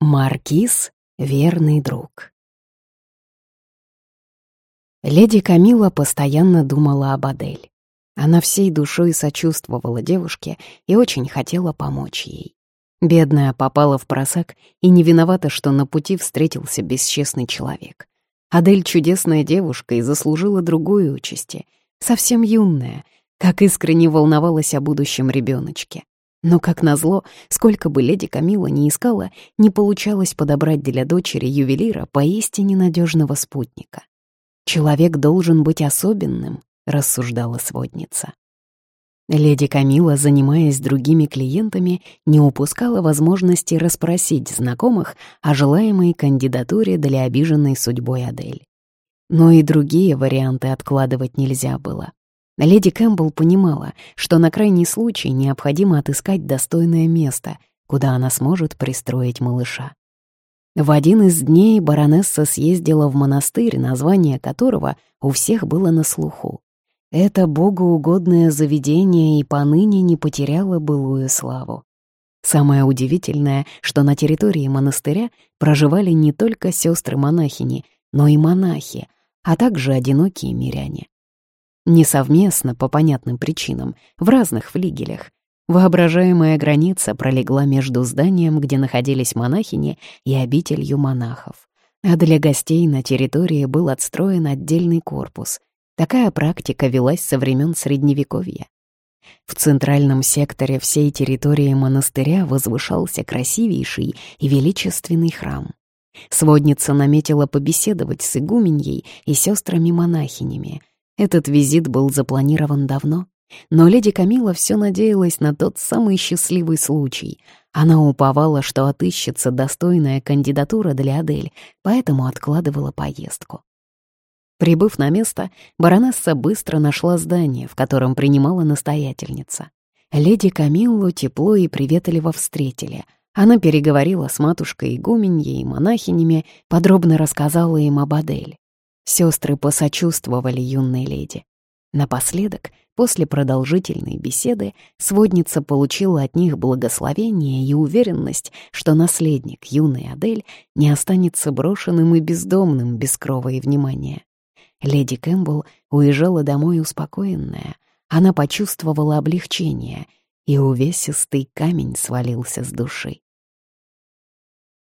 Маркиз — верный друг. Леди Камила постоянно думала об Адель. Она всей душой сочувствовала девушке и очень хотела помочь ей. Бедная попала в просак и не виновата, что на пути встретился бесчестный человек. Адель — чудесная девушка и заслужила другую участи, совсем юная, как искренне волновалась о будущем ребеночке. Но, как назло, сколько бы леди Камила не искала, не получалось подобрать для дочери ювелира поистине надежного спутника. «Человек должен быть особенным», — рассуждала сводница. Леди Камила, занимаясь другими клиентами, не упускала возможности расспросить знакомых о желаемой кандидатуре для обиженной судьбой Адель. Но и другие варианты откладывать нельзя было. Леди Кэмпбелл понимала, что на крайний случай необходимо отыскать достойное место, куда она сможет пристроить малыша. В один из дней баронесса съездила в монастырь, название которого у всех было на слуху. Это богоугодное заведение и поныне не потеряло былую славу. Самое удивительное, что на территории монастыря проживали не только сестры-монахини, но и монахи, а также одинокие миряне. Не совместно, по понятным причинам, в разных флигелях. Воображаемая граница пролегла между зданием, где находились монахини, и обителью монахов. А для гостей на территории был отстроен отдельный корпус. Такая практика велась со времен Средневековья. В центральном секторе всей территории монастыря возвышался красивейший и величественный храм. Сводница наметила побеседовать с игуменьей и сестрами-монахинями — этот визит был запланирован давно, но леди Камила все надеялась на тот самый счастливый случай. Она уповала, что отыщется достойная кандидатура для Адель, поэтому откладывала поездку. Прибыв на место, баронесса быстро нашла здание, в котором принимала настоятельница. Леди Камиллу тепло и приветливо встретили. Она переговорила с матушкой игуменьей и монахинями, подробно рассказала им об Адель. Сестры посочувствовали юной леди. Напоследок, после продолжительной беседы, сводница получила от них благословение и уверенность, что наследник юной Адель не останется брошенным и бездомным без крова и внимания. Леди Кэмпбелл уезжала домой успокоенная. Она почувствовала облегчение, и увесистый камень свалился с души.